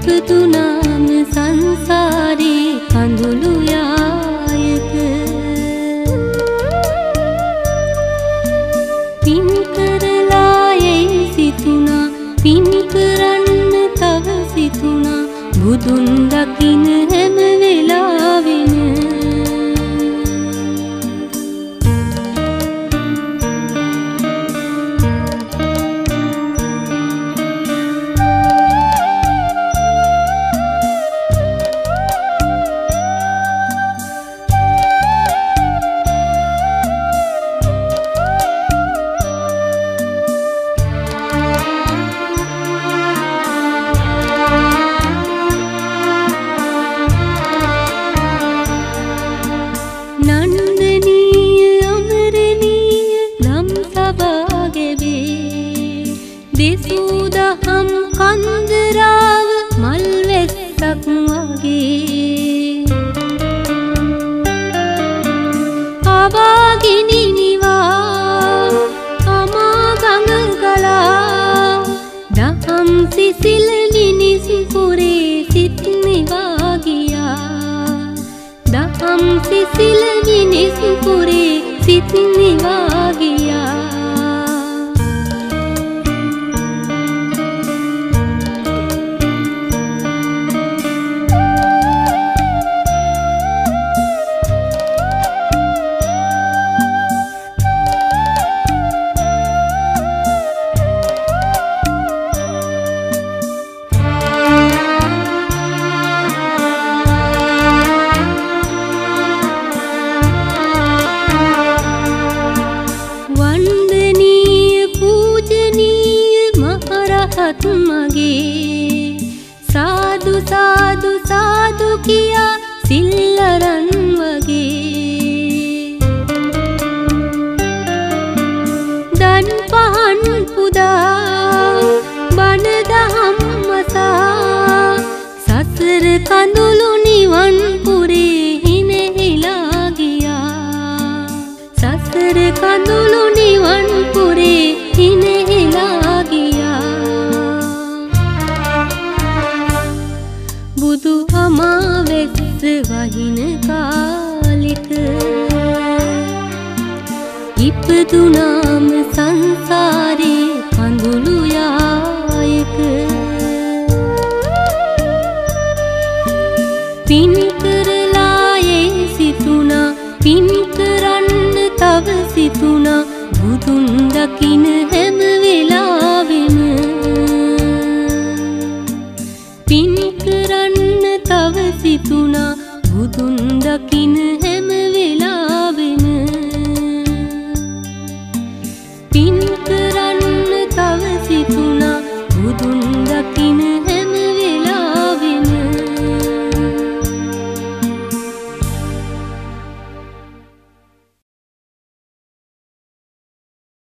ඉපදුනාම සංසාරේ කඳුළු යායක. පින් කරලා යයි සිතුනා පින් කරන්න තව සිතුනා බුදුන් දකින දෙසූ දහම් කන්දරාව මල් වැස්සක් වගේ. අවාගිනි නිවා අමාගඟ ගලා දහම් සිසිල මිනිස් පුරේ සිත් නිවා ගියා. දහම් සිසිල මිනිස් පුරේ සිත් මහරහත් මගේ. සාදු සාදු සාදු කියා සිල්ලරන් වගේ. දන් පහන් පුදා බණ දහම් මසා සසර කඳුළු වෙස්ස වහින කාලෙක. ඉපදුනාම සංසාරේ කඳුළු යායක. පින් කරලා බුදුන්